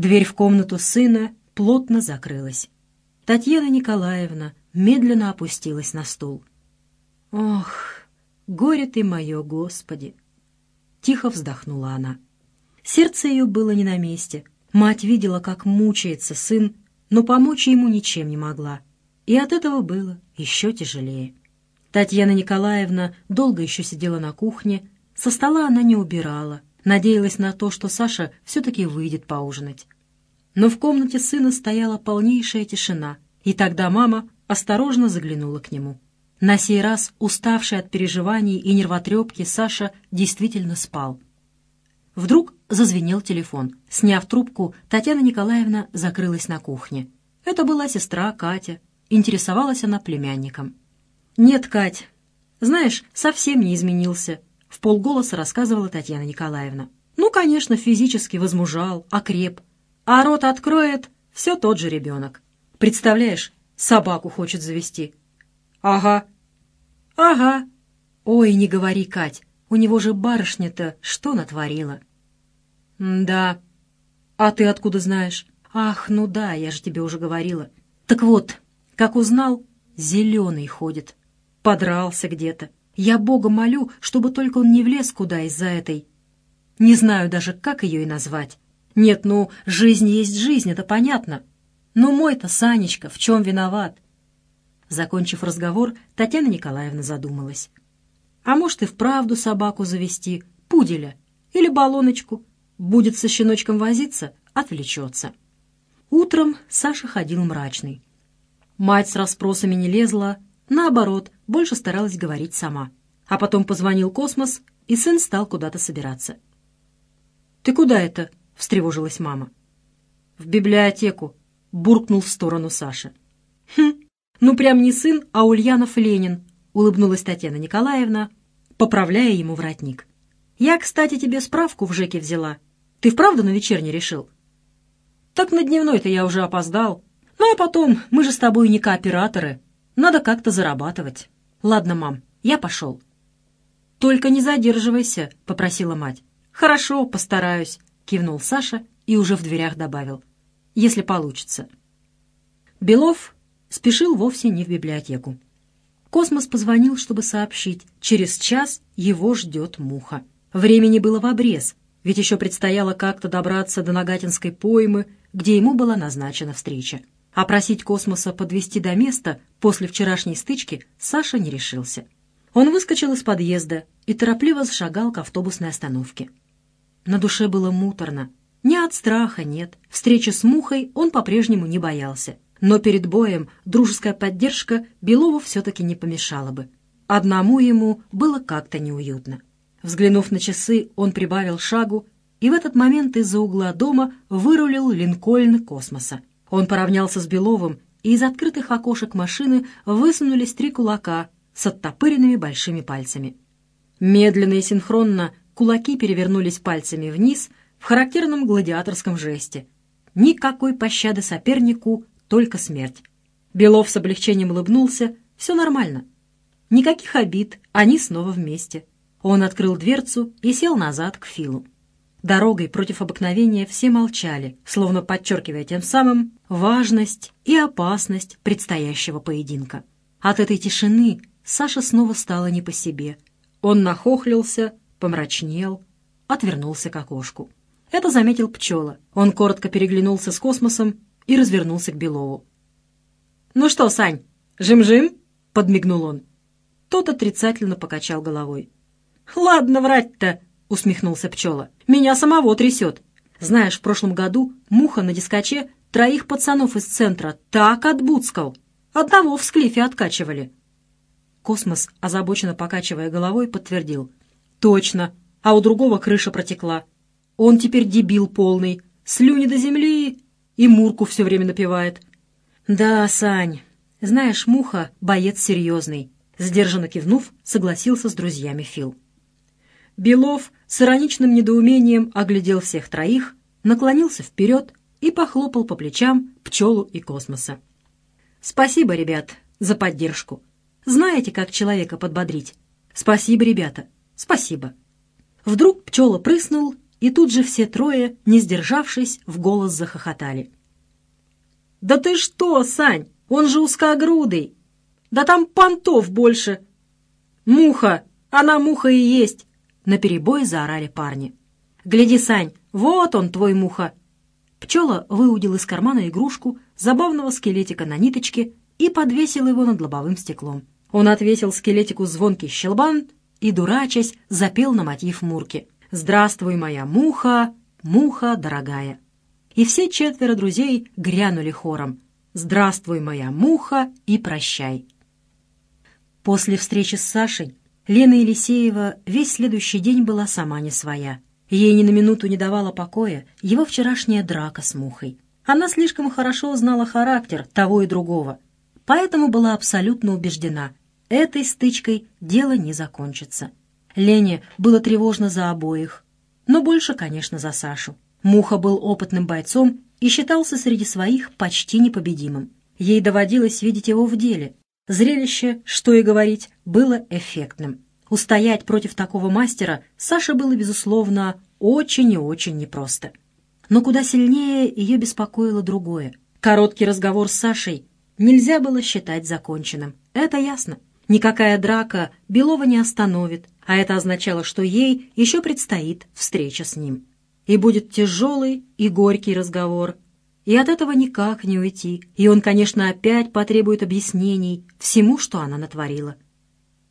Дверь в комнату сына плотно закрылась. Татьяна Николаевна медленно опустилась на стул. «Ох, горе ты мое, Господи!» Тихо вздохнула она. Сердце ее было не на месте. Мать видела, как мучается сын, но помочь ему ничем не могла. И от этого было еще тяжелее. Татьяна Николаевна долго еще сидела на кухне, со стола она не убирала, надеялась на то, что Саша все-таки выйдет поужинать. Но в комнате сына стояла полнейшая тишина, и тогда мама осторожно заглянула к нему. На сей раз, уставший от переживаний и нервотрепки, Саша действительно спал. Вдруг зазвенел телефон. Сняв трубку, Татьяна Николаевна закрылась на кухне. Это была сестра Катя. Интересовалась она племянником. «Нет, Кать, знаешь, совсем не изменился», — в полголоса рассказывала Татьяна Николаевна. «Ну, конечно, физически возмужал, окреп. А рот откроет — все тот же ребенок. Представляешь, собаку хочет завести». «Ага». «Ага». «Ой, не говори, Кать, у него же барышня-то что натворила?» «Да». «А ты откуда знаешь?» «Ах, ну да, я же тебе уже говорила. Так вот, как узнал, зеленый ходит. Подрался где-то. Я Бога молю, чтобы только он не влез куда из-за этой. Не знаю даже, как ее и назвать. Нет, ну, жизнь есть жизнь, это понятно. Но мой-то Санечка в чем виноват?» Закончив разговор, Татьяна Николаевна задумалась. «А может и вправду собаку завести, пуделя или баллоночку. Будет со щеночком возиться, отвлечется». Утром Саша ходил мрачный. Мать с расспросами не лезла, наоборот, больше старалась говорить сама. А потом позвонил Космос, и сын стал куда-то собираться. «Ты куда это?» — встревожилась мама. «В библиотеку», — буркнул в сторону Саша. «Хм, ну прям не сын, а Ульянов Ленин», — улыбнулась Татьяна Николаевна, поправляя ему воротник. «Я, кстати, тебе справку в ЖЭКе взяла. Ты вправду на вечерний решил?» Так на дневной-то я уже опоздал. Ну а потом, мы же с тобой не кооператоры. Надо как-то зарабатывать. Ладно, мам, я пошел. Только не задерживайся, попросила мать. Хорошо, постараюсь, кивнул Саша и уже в дверях добавил. Если получится. Белов спешил вовсе не в библиотеку. Космос позвонил, чтобы сообщить, через час его ждет муха. Времени было в обрез, ведь еще предстояло как-то добраться до Нагатинской поймы, где ему была назначена встреча. А просить космоса подвести до места после вчерашней стычки Саша не решился. Он выскочил из подъезда и торопливо зашагал к автобусной остановке. На душе было муторно. Ни от страха нет. Встречи с Мухой он по-прежнему не боялся. Но перед боем дружеская поддержка Белову все-таки не помешала бы. Одному ему было как-то неуютно. Взглянув на часы, он прибавил шагу и в этот момент из-за угла дома вырулил Линкольн космоса. Он поравнялся с Беловым, и из открытых окошек машины высунулись три кулака с оттопыренными большими пальцами. Медленно и синхронно кулаки перевернулись пальцами вниз в характерном гладиаторском жесте. Никакой пощады сопернику, только смерть. Белов с облегчением улыбнулся. Все нормально. Никаких обид, они снова вместе. Он открыл дверцу и сел назад к Филу. Дорогой против обыкновения все молчали, словно подчеркивая тем самым важность и опасность предстоящего поединка. От этой тишины Саша снова стало не по себе. Он нахохлился, помрачнел, отвернулся к окошку. Это заметил пчела. Он коротко переглянулся с космосом и развернулся к Белову. «Ну что, Сань, жим-жим?» — подмигнул он. Тот отрицательно покачал головой. «Ладно врать-то!» — усмехнулся пчела. «Меня самого трясет. Знаешь, в прошлом году муха на дискоче троих пацанов из центра так отбудскал. Одного в склифе откачивали». Космос, озабоченно покачивая головой, подтвердил. «Точно. А у другого крыша протекла. Он теперь дебил полный. Слюни до земли и мурку все время напевает». «Да, Сань, знаешь, муха — боец серьезный», — сдержанно кивнув, согласился с друзьями Фил. Белов с ироничным недоумением оглядел всех троих, наклонился вперед и похлопал по плечам пчелу и космоса. «Спасибо, ребят, за поддержку. Знаете, как человека подбодрить? Спасибо, ребята, спасибо». Вдруг пчела прыснул и тут же все трое, не сдержавшись, в голос захохотали. «Да ты что, Сань, он же узкогрудый! Да там понтов больше!» «Муха! Она муха и есть!» — наперебой заорали парни. «Гляди, Сань, вот он, твой муха!» Пчела выудил из кармана игрушку забавного скелетика на ниточке и подвесил его над лобовым стеклом. Он отвесил скелетику звонкий щелбан и, дурачась, запел на мотив Мурки. «Здравствуй, моя муха, муха дорогая!» И все четверо друзей грянули хором. «Здравствуй, моя муха, и прощай!» После встречи с Сашей Лена Елисеева весь следующий день была сама не своя. Ей ни на минуту не давала покоя его вчерашняя драка с мухой. Она слишком хорошо знала характер того и другого, поэтому была абсолютно убеждена, этой стычкой дело не закончится. Лене было тревожно за обоих, но больше, конечно, за Сашу. Муха был опытным бойцом и считался среди своих почти непобедимым. Ей доводилось видеть его в деле. Зрелище, что и говорить, было эффектным. Устоять против такого мастера Саше было, безусловно, очень и очень непросто. Но куда сильнее ее беспокоило другое. Короткий разговор с Сашей нельзя было считать законченным. Это ясно. Никакая драка Белова не остановит, а это означало, что ей еще предстоит встреча с ним. И будет тяжелый и горький разговор, и от этого никак не уйти, и он, конечно, опять потребует объяснений всему, что она натворила.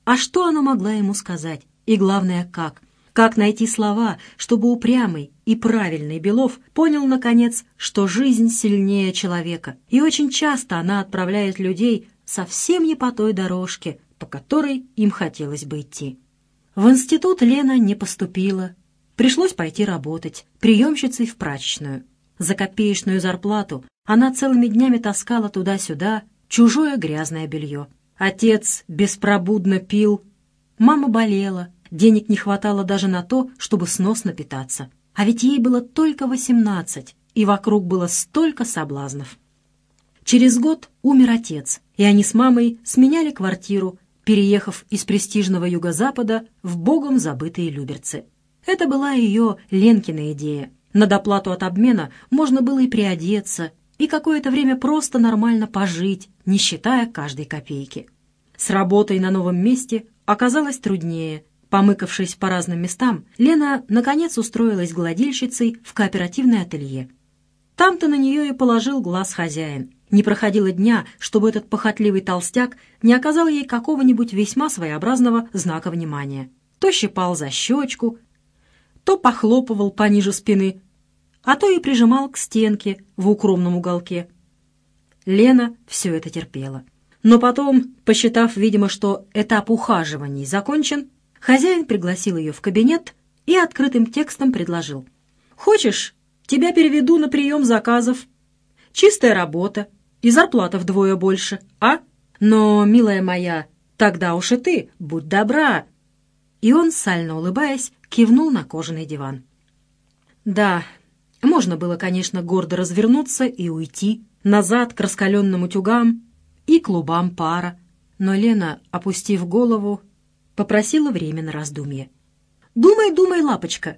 А что она могла ему сказать? И главное, как? Как найти слова, чтобы упрямый и правильный Белов понял, наконец, что жизнь сильнее человека, и очень часто она отправляет людей совсем не по той дорожке, по которой им хотелось бы идти. В институт Лена не поступила. Пришлось пойти работать, приемщицей в прачечную. За копеечную зарплату она целыми днями таскала туда-сюда чужое грязное белье. Отец беспробудно пил, мама болела, денег не хватало даже на то, чтобы сносно питаться. А ведь ей было только восемнадцать, и вокруг было столько соблазнов. Через год умер отец, и они с мамой сменяли квартиру, переехав из престижного юго-запада в богом забытые Люберцы. Это была ее Ленкина идея. На доплату от обмена можно было и приодеться, и какое-то время просто нормально пожить, не считая каждой копейки. С работой на новом месте оказалось труднее. Помыкавшись по разным местам, Лена наконец устроилась гладильщицей в кооперативное ателье. Там-то на нее и положил глаз хозяин. Не проходило дня, чтобы этот похотливый толстяк не оказал ей какого-нибудь весьма своеобразного знака внимания. То щипал за щечку, то похлопывал пониже спины, а то и прижимал к стенке в укромном уголке. Лена все это терпела. Но потом, посчитав, видимо, что этап ухаживаний закончен, хозяин пригласил ее в кабинет и открытым текстом предложил. «Хочешь, тебя переведу на прием заказов. Чистая работа, и зарплата вдвое больше, а? Но, милая моя, тогда уж и ты, будь добра!» И он, сально улыбаясь, кивнул на кожаный диван. Да, можно было, конечно, гордо развернуться и уйти, назад к раскаленным утюгам и клубам пара, но Лена, опустив голову, попросила время на раздумье. «Думай, думай, лапочка,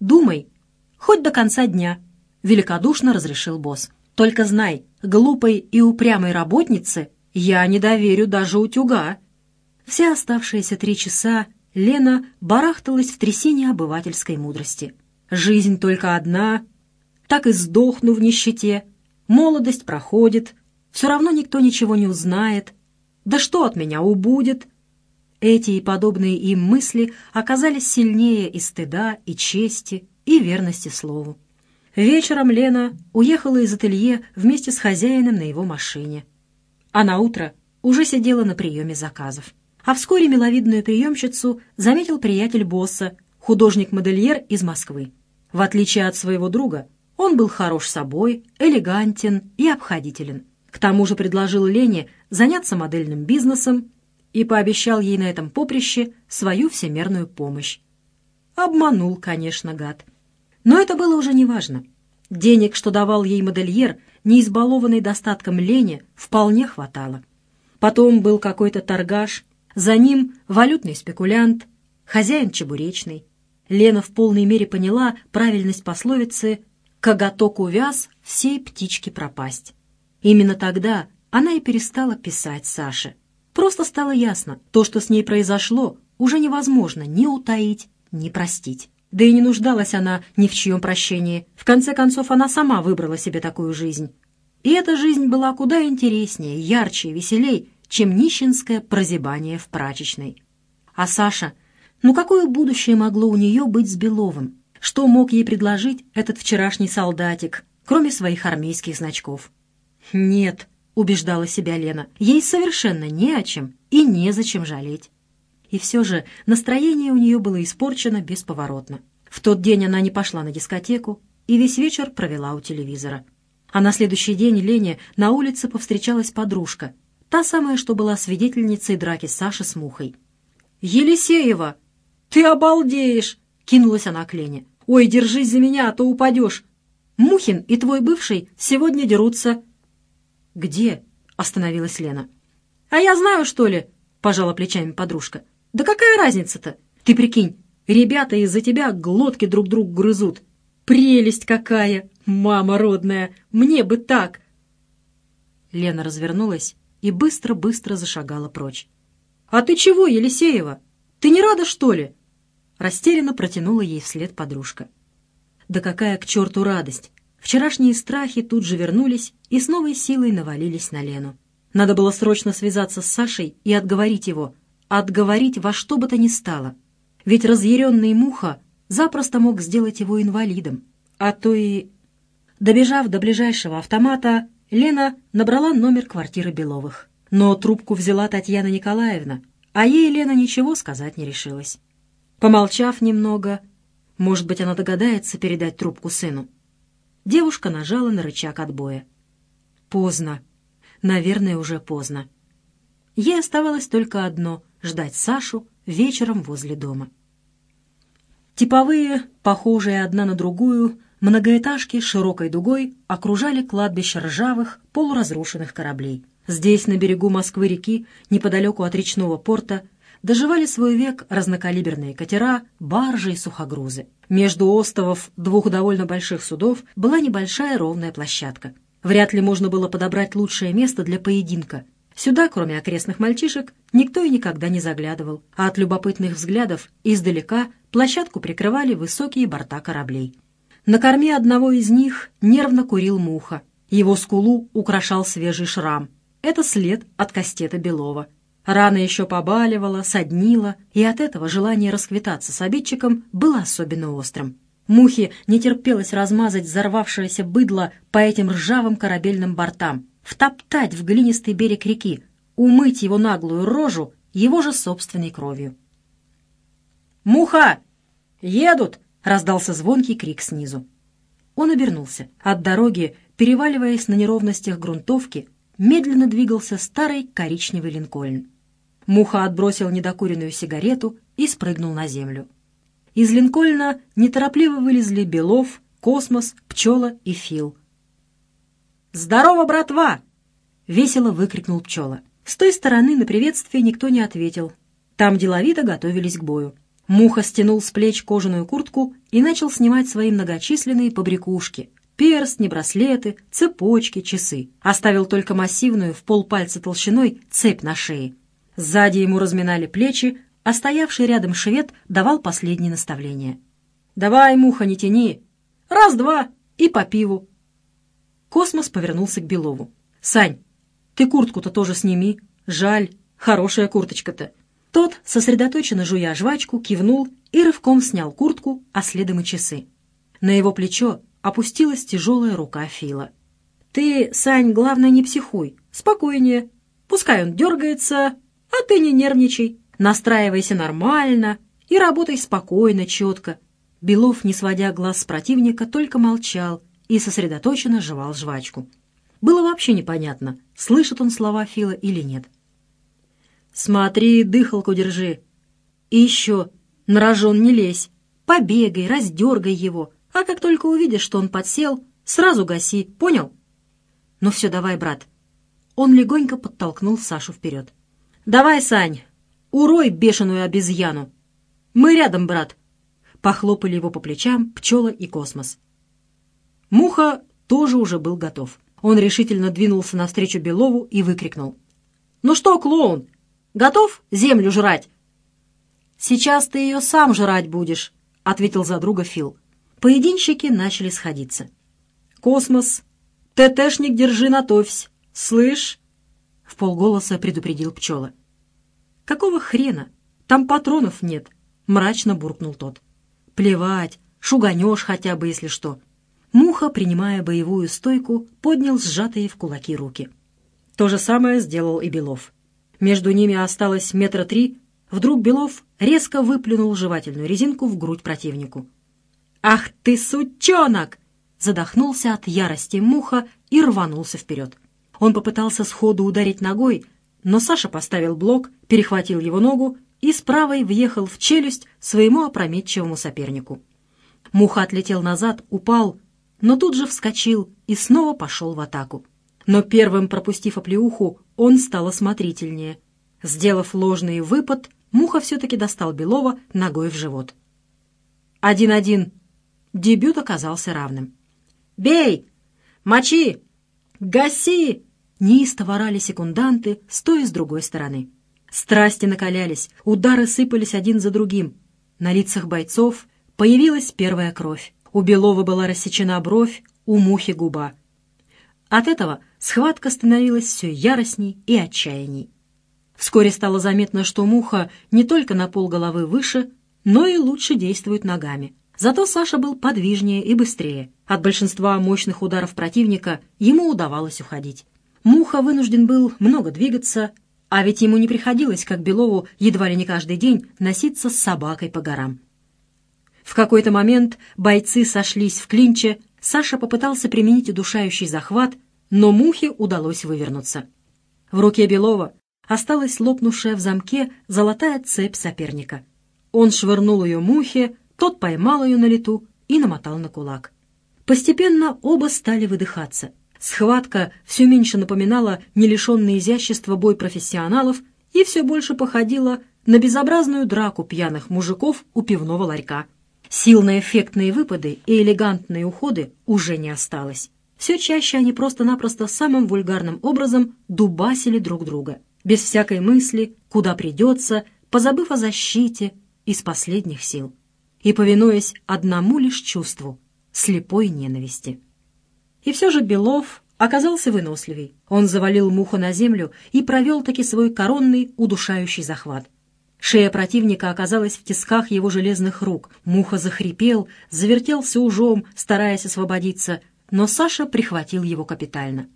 думай, хоть до конца дня», — великодушно разрешил босс. «Только знай, глупой и упрямой работнице я не доверю даже утюга». Все оставшиеся три часа Лена барахталась в трясине обывательской мудрости. «Жизнь только одна, так и сдохну в нищете, молодость проходит, все равно никто ничего не узнает, да что от меня убудет?» Эти и подобные им мысли оказались сильнее и стыда, и чести, и верности слову. Вечером Лена уехала из ателье вместе с хозяином на его машине. А на утро уже сидела на приеме заказов. А вскоре миловидную приемщицу заметил приятель босса, художник-модельер из Москвы. В отличие от своего друга, он был хорош собой, элегантен и обходителен. К тому же предложил Лене заняться модельным бизнесом и пообещал ей на этом поприще свою всемерную помощь. Обманул, конечно, гад. Но это было уже неважно. Денег, что давал ей модельер, не избалованный достатком Лене, вполне хватало. Потом был какой-то торгаш, за ним валютный спекулянт, хозяин чебуречный. Лена в полной мере поняла правильность пословицы «коготок увяз, всей птички пропасть». Именно тогда она и перестала писать Саше. Просто стало ясно, то, что с ней произошло, уже невозможно ни утаить, ни простить. Да и не нуждалась она ни в чьем прощении. В конце концов, она сама выбрала себе такую жизнь. И эта жизнь была куда интереснее, ярче веселей, чем нищенское прозябание в прачечной. А Саша ну какое будущее могло у нее быть с Беловым? Что мог ей предложить этот вчерашний солдатик, кроме своих армейских значков? «Нет», — убеждала себя Лена, — «ей совершенно не о чем и незачем жалеть». И все же настроение у нее было испорчено бесповоротно. В тот день она не пошла на дискотеку и весь вечер провела у телевизора. А на следующий день Лене на улице повстречалась подружка, та самая, что была свидетельницей драки Саши с Мухой. «Елисеева!» «Ты обалдеешь!» — кинулась она к Лене. «Ой, держись за меня, а то упадешь. Мухин и твой бывший сегодня дерутся». «Где?» — остановилась Лена. «А я знаю, что ли?» — пожала плечами подружка. «Да какая разница-то? Ты прикинь, ребята из-за тебя глотки друг другу грызут. Прелесть какая! Мама родная! Мне бы так!» Лена развернулась и быстро-быстро зашагала прочь. «А ты чего, Елисеева? Ты не рада, что ли?» Растерянно протянула ей вслед подружка. Да какая к черту радость! Вчерашние страхи тут же вернулись и с новой силой навалились на Лену. Надо было срочно связаться с Сашей и отговорить его. Отговорить во что бы то ни стало. Ведь разъяренный Муха запросто мог сделать его инвалидом. А то и... Добежав до ближайшего автомата, Лена набрала номер квартиры Беловых. Но трубку взяла Татьяна Николаевна, а ей Лена ничего сказать не решилась. Помолчав немного, может быть, она догадается передать трубку сыну. Девушка нажала на рычаг отбоя. Поздно. Наверное, уже поздно. Ей оставалось только одно — ждать Сашу вечером возле дома. Типовые, похожие одна на другую, многоэтажки широкой дугой окружали кладбище ржавых, полуразрушенных кораблей. Здесь, на берегу Москвы-реки, неподалеку от речного порта, доживали свой век разнокалиберные катера, баржи и сухогрузы. Между остовов двух довольно больших судов была небольшая ровная площадка. Вряд ли можно было подобрать лучшее место для поединка. Сюда, кроме окрестных мальчишек, никто и никогда не заглядывал, а от любопытных взглядов издалека площадку прикрывали высокие борта кораблей. На корме одного из них нервно курил муха. Его скулу украшал свежий шрам. Это след от кастета Белова. Рана еще побаливала, соднила, и от этого желание расквитаться с обидчиком было особенно острым. Мухе не терпелось размазать взорвавшееся быдло по этим ржавым корабельным бортам, втоптать в глинистый берег реки, умыть его наглую рожу его же собственной кровью. «Муха! Едут!» — раздался звонкий крик снизу. Он обернулся. От дороги, переваливаясь на неровностях грунтовки, медленно двигался старый коричневый линкольн. Муха отбросил недокуренную сигарету и спрыгнул на землю. Из Линкольна неторопливо вылезли Белов, Космос, Пчела и Фил. «Здорово, братва!» — весело выкрикнул Пчела. С той стороны на приветствие никто не ответил. Там деловито готовились к бою. Муха стянул с плеч кожаную куртку и начал снимать свои многочисленные побрякушки. Перстни, браслеты, цепочки, часы. Оставил только массивную в полпальца толщиной цепь на шее. Сзади ему разминали плечи, а стоявший рядом швед давал последние наставления. «Давай, муха, не тяни! Раз-два и по пиву!» Космос повернулся к Белову. «Сань, ты куртку-то тоже сними. Жаль, хорошая курточка-то». Тот, сосредоточенно жуя жвачку, кивнул и рывком снял куртку, а следом и часы. На его плечо опустилась тяжелая рука Фила. «Ты, Сань, главное, не психуй. Спокойнее. Пускай он дергается, а ты не нервничай, настраивайся нормально и работай спокойно, четко. Белов, не сводя глаз с противника, только молчал и сосредоточенно жевал жвачку. Было вообще непонятно, слышит он слова Фила или нет. «Смотри, дыхалку держи. И еще, на рожон не лезь. Побегай, раздергай его, а как только увидишь, что он подсел, сразу гаси, понял?» «Ну все, давай, брат». Он легонько подтолкнул Сашу вперед. «Давай, Сань, урой бешеную обезьяну. Мы рядом, брат. Похлопали его по плечам пчела и космос. Муха тоже уже был готов. Он решительно двинулся навстречу Белову и выкрикнул. «Ну что, клоун, готов землю жрать?» «Сейчас ты ее сам жрать будешь», — ответил за друга Фил. Поединщики начали сходиться. «Космос, ТТшник держи натовсь, слышь?» В полголоса предупредил пчела. «Какого хрена? Там патронов нет», — мрачно буркнул тот. «Плевать, шуганешь хотя бы, если что». Муха, принимая боевую стойку, поднял сжатые в кулаки руки. То же самое сделал и Белов. Между ними осталось метра три. Вдруг Белов резко выплюнул жевательную резинку в грудь противнику. «Ах ты, сучонок!» Задохнулся от ярости Муха и рванулся вперед. Он попытался сходу ударить ногой, но Саша поставил блок, перехватил его ногу и с правой въехал в челюсть своему опрометчивому сопернику. Муха отлетел назад, упал, но тут же вскочил и снова пошел в атаку. Но первым пропустив оплеуху, он стал осмотрительнее. Сделав ложный выпад, Муха все-таки достал Белова ногой в живот. Один-один. Дебют оказался равным. «Бей! Мочи! Гаси!» Неистово орали секунданты с той и с другой стороны. Страсти накалялись, удары сыпались один за другим. На лицах бойцов появилась первая кровь. У Белова была рассечена бровь, у Мухи губа. От этого схватка становилась все яростней и отчаянней. Вскоре стало заметно, что Муха не только на пол головы выше, но и лучше действует ногами. Зато Саша был подвижнее и быстрее. От большинства мощных ударов противника ему удавалось уходить. Муха вынужден был много двигаться, а ведь ему не приходилось, как Белову, едва ли не каждый день носиться с собакой по горам. В какой-то момент бойцы сошлись в клинче, Саша попытался применить удушающий захват, но Мухе удалось вывернуться. В руке Белова осталась лопнувшая в замке золотая цепь соперника. Он швырнул ее Мухе, тот поймал ее на лету и намотал на кулак. Постепенно оба стали выдыхаться. Схватка все меньше напоминала не изящества бой профессионалов и все больше походила на безобразную драку пьяных мужиков у пивного ларька. Сил на эффектные выпады и элегантные уходы уже не осталось. Все чаще они просто-напросто самым вульгарным образом дубасили друг друга, без всякой мысли, куда придется, позабыв о защите из последних сил и повинуясь одному лишь чувству — слепой ненависти. И все же Белов оказался выносливей. Он завалил муху на землю и провел таки свой коронный удушающий захват. Шея противника оказалась в тисках его железных рук. Муха захрипел, завертелся ужом, стараясь освободиться, но Саша прихватил его капитально.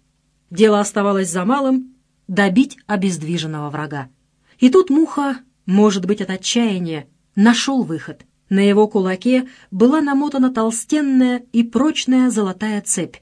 Дело оставалось за малым — добить обездвиженного врага. И тут Муха, может быть, от отчаяния, нашел выход. На его кулаке была намотана толстенная и прочная золотая цепь.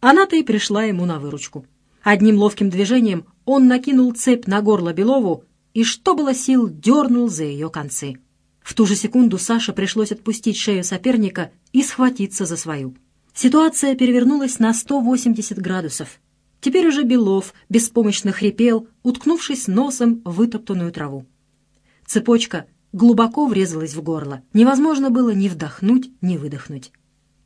Она-то и пришла ему на выручку. Одним ловким движением он накинул цепь на горло Белову и, что было сил, дернул за ее концы. В ту же секунду Саше пришлось отпустить шею соперника и схватиться за свою. Ситуация перевернулась на 180 градусов. Теперь уже Белов беспомощно хрипел, уткнувшись носом в вытоптанную траву. Цепочка глубоко врезалась в горло. Невозможно было ни вдохнуть, ни выдохнуть.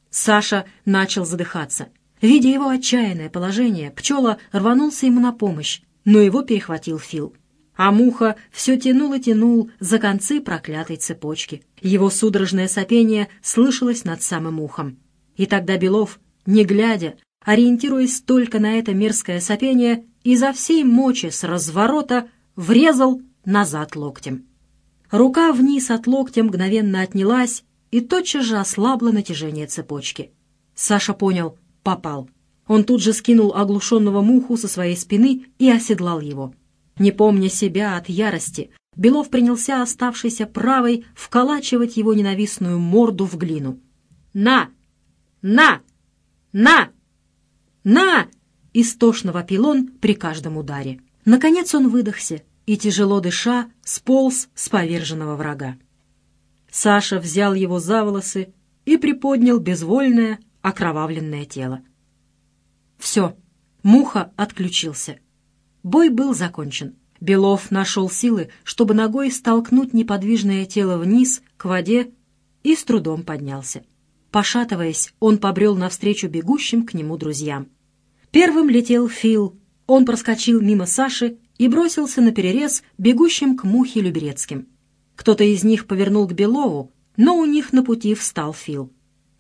Саша начал задыхаться. Видя его отчаянное положение, пчела рванулся ему на помощь, но его перехватил Фил а муха все тянул и тянул за концы проклятой цепочки. Его судорожное сопение слышалось над самым ухом. И тогда Белов, не глядя, ориентируясь только на это мерзкое сопение, изо всей мочи с разворота врезал назад локтем. Рука вниз от локтя мгновенно отнялась и тотчас же ослабла натяжение цепочки. Саша понял — попал. Он тут же скинул оглушенного муху со своей спины и оседлал его — не помня себя от ярости, Белов принялся оставшийся правой вколачивать его ненавистную морду в глину. «На! На! На! На!» — истошно вопил он при каждом ударе. Наконец он выдохся и, тяжело дыша, сполз с поверженного врага. Саша взял его за волосы и приподнял безвольное, окровавленное тело. Все, Муха отключился. Бой был закончен. Белов нашел силы, чтобы ногой столкнуть неподвижное тело вниз, к воде, и с трудом поднялся. Пошатываясь, он побрел навстречу бегущим к нему друзьям. Первым летел Фил. Он проскочил мимо Саши и бросился на перерез бегущим к Мухе Люберецким. Кто-то из них повернул к Белову, но у них на пути встал Фил.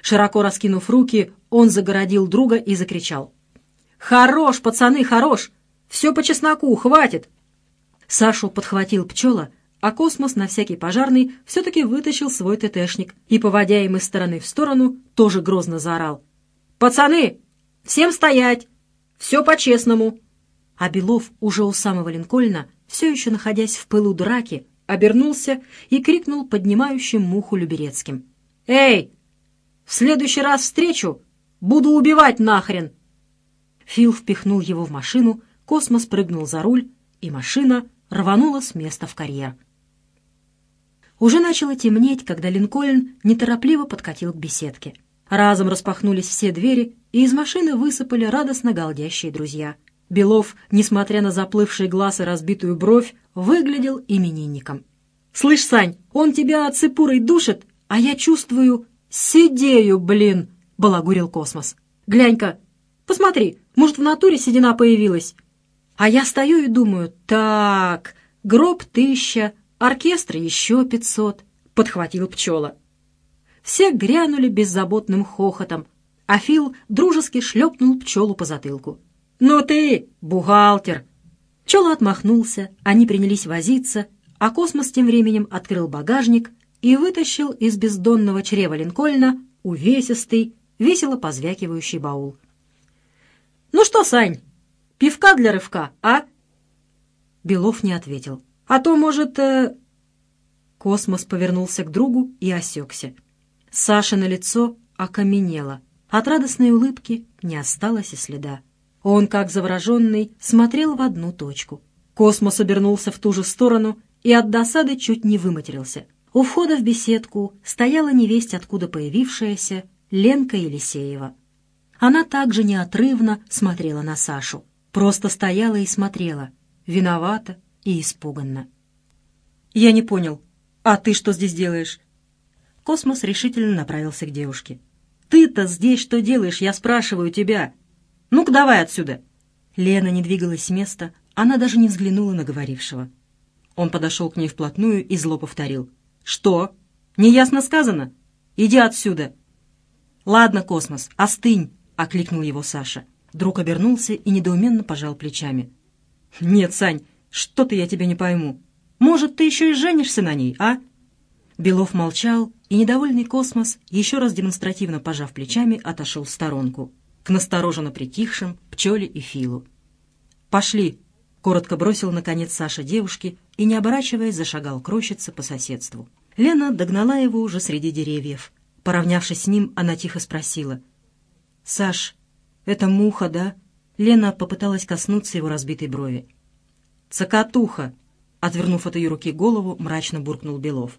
Широко раскинув руки, он загородил друга и закричал. «Хорош, пацаны, хорош! Все по чесноку, хватит!» Сашу подхватил пчела, а космос на всякий пожарный все-таки вытащил свой ТТшник и, поводя им из стороны в сторону, тоже грозно заорал. «Пацаны, всем стоять! Все по-честному!» А Белов уже у самого Линкольна, все еще находясь в пылу драки, обернулся и крикнул поднимающим муху Люберецким. «Эй, в следующий раз встречу буду убивать нахрен!» Фил впихнул его в машину, Космос прыгнул за руль, и машина рванула с места в карьер. Уже начало темнеть, когда Линкольн неторопливо подкатил к беседке. Разом распахнулись все двери, и из машины высыпали радостно галдящие друзья. Белов, несмотря на заплывший глаз и разбитую бровь, выглядел именинником. «Слышь, Сань, он тебя цепурой душит, а я чувствую, «Сидею, блин!» — балагурил космос. «Глянь-ка, посмотри, может, в натуре седина появилась?» А я стою и думаю, так, гроб тысяча, оркестр еще пятьсот, — подхватил пчела. Все грянули беззаботным хохотом, а Фил дружески шлепнул пчелу по затылку. «Ну ты, бухгалтер!» Пчела отмахнулся, они принялись возиться, а космос тем временем открыл багажник и вытащил из бездонного чрева Линкольна увесистый, весело позвякивающий баул. «Ну что, Сань, пивка для рывка, а?» Белов не ответил. «А то, может...» э... Космос повернулся к другу и осекся. Сашино лицо окаменело. От радостной улыбки не осталось и следа. Он, как завороженный, смотрел в одну точку. Космос обернулся в ту же сторону и от досады чуть не выматерился. У входа в беседку стояла невесть откуда появившаяся Ленка Елисеева. Она также неотрывно смотрела на Сашу. Просто стояла и смотрела, виновата и испуганно. «Я не понял. А ты что здесь делаешь?» Космос решительно направился к девушке. «Ты-то здесь что делаешь, я спрашиваю тебя? Ну-ка давай отсюда!» Лена не двигалась с места, она даже не взглянула на говорившего. Он подошел к ней вплотную и зло повторил. «Что? Неясно сказано? Иди отсюда!» «Ладно, Космос, остынь!» — окликнул его Саша. Друг обернулся и недоуменно пожал плечами. «Нет, Сань, что-то я тебя не пойму. Может, ты еще и женишься на ней, а?» Белов молчал, и недовольный Космос, еще раз демонстративно пожав плечами, отошел в сторонку, к настороженно притихшим Пчеле и Филу. «Пошли!» Коротко бросил, наконец, Саша девушке и, не оборачиваясь, зашагал к по соседству. Лена догнала его уже среди деревьев. Поравнявшись с ним, она тихо спросила. «Саш, это муха, да?» Лена попыталась коснуться его разбитой брови. «Цокотуха!» Отвернув от ее руки голову, мрачно буркнул Белов.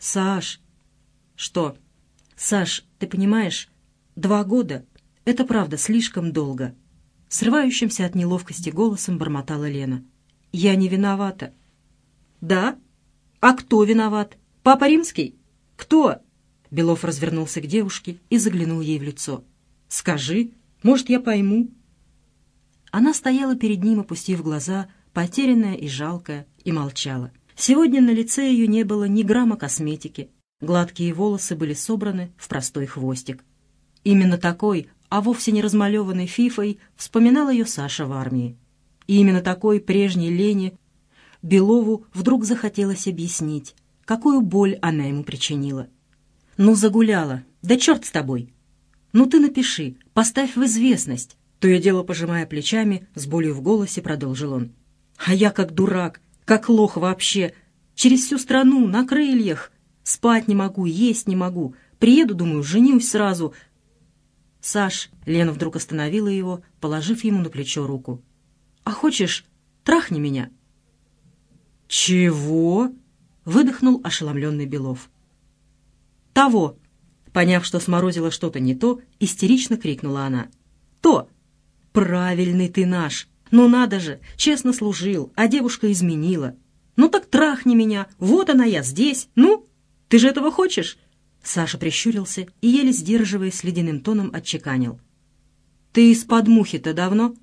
«Саш!» «Что?» «Саш, ты понимаешь, два года — это правда слишком долго. Срывающимся от неловкости голосом бормотала Лена. «Я не виновата». «Да? А кто виноват? Папа Римский? Кто?» Белов развернулся к девушке и заглянул ей в лицо. «Скажи, может, я пойму?» Она стояла перед ним, опустив глаза, потерянная и жалкая, и молчала. Сегодня на лице ее не было ни грамма косметики. Гладкие волосы были собраны в простой хвостик. Именно такой а вовсе не размалеванной фифой, вспоминал ее Саша в армии. И именно такой прежней лени Белову вдруг захотелось объяснить, какую боль она ему причинила. «Ну, загуляла, да черт с тобой! Ну ты напиши, поставь в известность!» То я дело, пожимая плечами, с болью в голосе продолжил он. «А я как дурак, как лох вообще, через всю страну, на крыльях. Спать не могу, есть не могу. Приеду, думаю, женюсь сразу, «Саш!» — Лена вдруг остановила его, положив ему на плечо руку. «А хочешь, трахни меня?» «Чего?» — выдохнул ошеломленный Белов. «Того!» — поняв, что сморозила что-то не то, истерично крикнула она. «То! Правильный ты наш! Ну надо же! Честно служил, а девушка изменила! Ну так трахни меня! Вот она я здесь! Ну! Ты же этого хочешь?» Саша прищурился и, еле сдерживаясь, ледяным тоном отчеканил. «Ты из-под мухи-то давно?»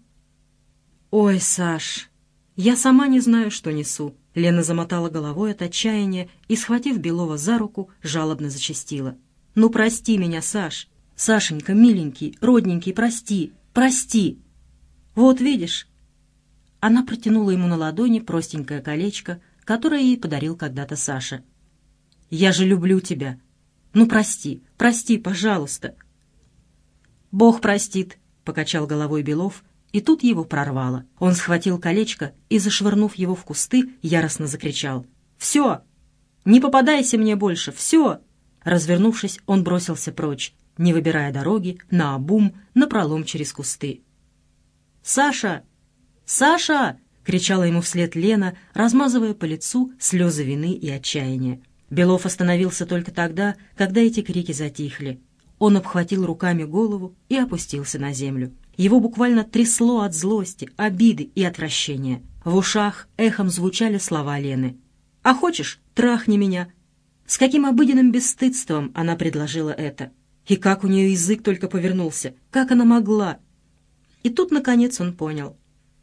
«Ой, Саш, я сама не знаю, что несу». Лена замотала головой от отчаяния и, схватив Белова за руку, жалобно зачастила. «Ну, прости меня, Саш. Сашенька, миленький, родненький, прости, прости. Вот видишь». Она протянула ему на ладони простенькое колечко, которое ей подарил когда-то Саша. «Я же люблю тебя. Ну, прости, прости, пожалуйста». «Бог простит», — покачал головой Белов, и тут его прорвало. Он схватил колечко и, зашвырнув его в кусты, яростно закричал. «Все! Не попадайся мне больше! Все!» Развернувшись, он бросился прочь, не выбирая дороги, на обум, напролом через кусты. «Саша! Саша!» — кричала ему вслед Лена, размазывая по лицу слезы вины и отчаяния. Белов остановился только тогда, когда эти крики затихли. Он обхватил руками голову и опустился на землю. Его буквально трясло от злости, обиды и отвращения. В ушах эхом звучали слова Лены. «А хочешь, трахни меня!» С каким обыденным бесстыдством она предложила это. И как у нее язык только повернулся. Как она могла? И тут, наконец, он понял.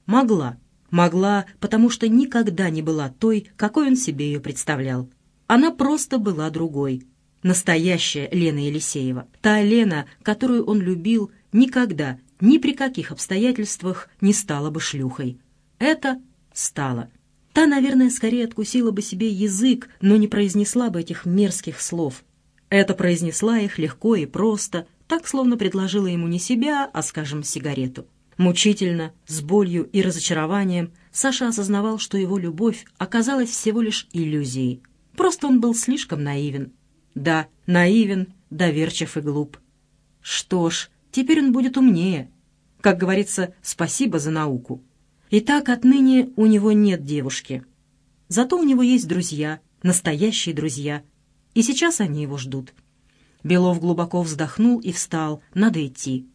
Могла. Могла, потому что никогда не была той, какой он себе ее представлял. Она просто была другой. Настоящая Лена Елисеева. Та Лена, которую он любил, никогда, ни при каких обстоятельствах не стала бы шлюхой. Это стала. Та, наверное, скорее откусила бы себе язык, но не произнесла бы этих мерзких слов. Это произнесла их легко и просто, так, словно предложила ему не себя, а, скажем, сигарету. Мучительно, с болью и разочарованием, Саша осознавал, что его любовь оказалась всего лишь иллюзией. Просто он был слишком наивен. Да, наивен, доверчив и глуп. Что ж, теперь он будет умнее. Как говорится, спасибо за науку. Итак, отныне у него нет девушки. Зато у него есть друзья, настоящие друзья. И сейчас они его ждут. Белов глубоко вздохнул и встал. Надо идти.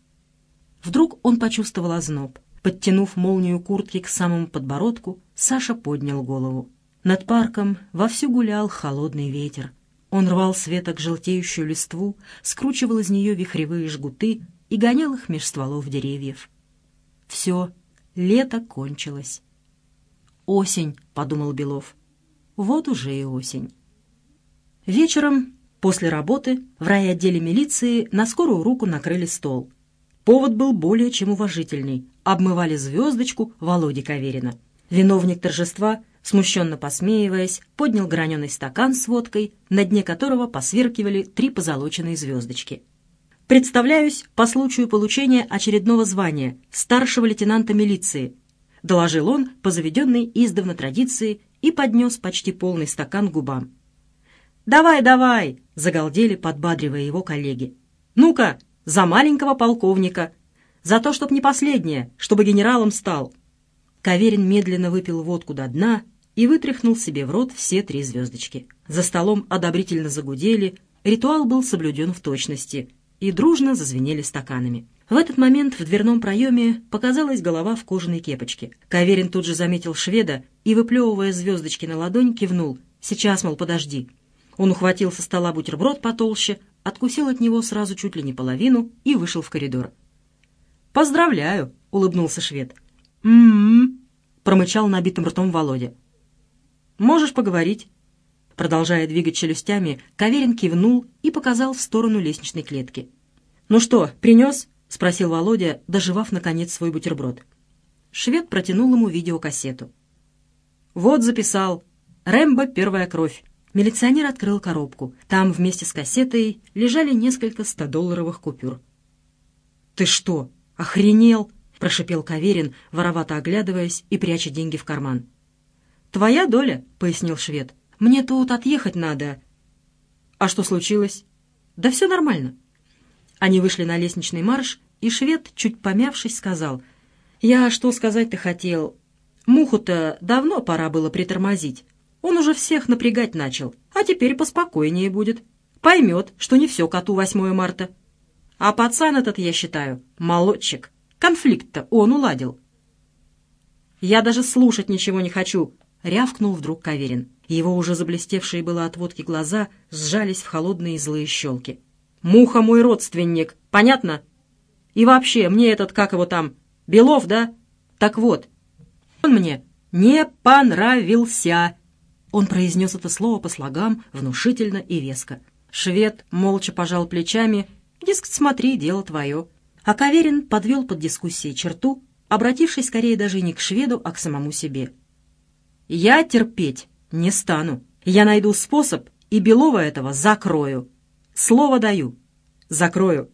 Вдруг он почувствовал озноб. Подтянув молнию куртки к самому подбородку, Саша поднял голову. Над парком вовсю гулял холодный ветер. Он рвал с веток желтеющую листву, скручивал из нее вихревые жгуты и гонял их меж стволов деревьев. Все, лето кончилось. «Осень», — подумал Белов. «Вот уже и осень». Вечером, после работы, в райотделе милиции на скорую руку накрыли стол. Повод был более чем уважительный. Обмывали звездочку Володи Каверина. Виновник торжества смущенно посмеиваясь, поднял граненый стакан с водкой, на дне которого посверкивали три позолоченные звездочки. «Представляюсь по случаю получения очередного звания старшего лейтенанта милиции», доложил он по заведенной издавна традиции и поднес почти полный стакан губам. «Давай, давай!» — загалдели, подбадривая его коллеги. «Ну-ка, за маленького полковника! За то, чтоб не последнее, чтобы генералом стал!» Каверин медленно выпил водку до дна и вытряхнул себе в рот все три звездочки. За столом одобрительно загудели, ритуал был соблюден в точности, и дружно зазвенели стаканами. В этот момент в дверном проеме показалась голова в кожаной кепочке. Каверин тут же заметил шведа и, выплевывая звездочки на ладонь, кивнул. «Сейчас, мол, подожди». Он ухватил со стола бутерброд потолще, откусил от него сразу чуть ли не половину и вышел в коридор. «Поздравляю!» — улыбнулся швед. «М-м-м!» — промычал набитым ртом Володя. «Можешь поговорить». Продолжая двигать челюстями, Каверин кивнул и показал в сторону лестничной клетки. «Ну что, принес?» — спросил Володя, доживав, наконец, свой бутерброд. Швед протянул ему видеокассету. «Вот записал. Рэмбо «Первая кровь». Милиционер открыл коробку. Там вместе с кассетой лежали несколько стодолларовых купюр. «Ты что, охренел?» — прошипел Каверин, воровато оглядываясь и пряча деньги в карман. «Твоя доля», — пояснил швед. «Мне тут отъехать надо». «А что случилось?» «Да все нормально». Они вышли на лестничный марш, и швед, чуть помявшись, сказал. «Я что сказать-то хотел? Муху-то давно пора было притормозить. Он уже всех напрягать начал, а теперь поспокойнее будет. Поймет, что не все коту 8 марта. А пацан этот, я считаю, молодчик. Конфликт-то он уладил». «Я даже слушать ничего не хочу», — рявкнул вдруг Каверин. Его уже заблестевшие было от водки глаза сжались в холодные злые щелки. «Муха мой родственник, понятно? И вообще, мне этот, как его там, Белов, да? Так вот, он мне не понравился!» Он произнес это слово по слогам внушительно и веско. Швед молча пожал плечами, дескать, смотри, дело твое. А Каверин подвел под дискуссией черту, обратившись скорее даже не к шведу, а к самому себе. «Я терпеть не стану. Я найду способ, и Белова этого закрою. Слово даю. Закрою».